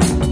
Bye.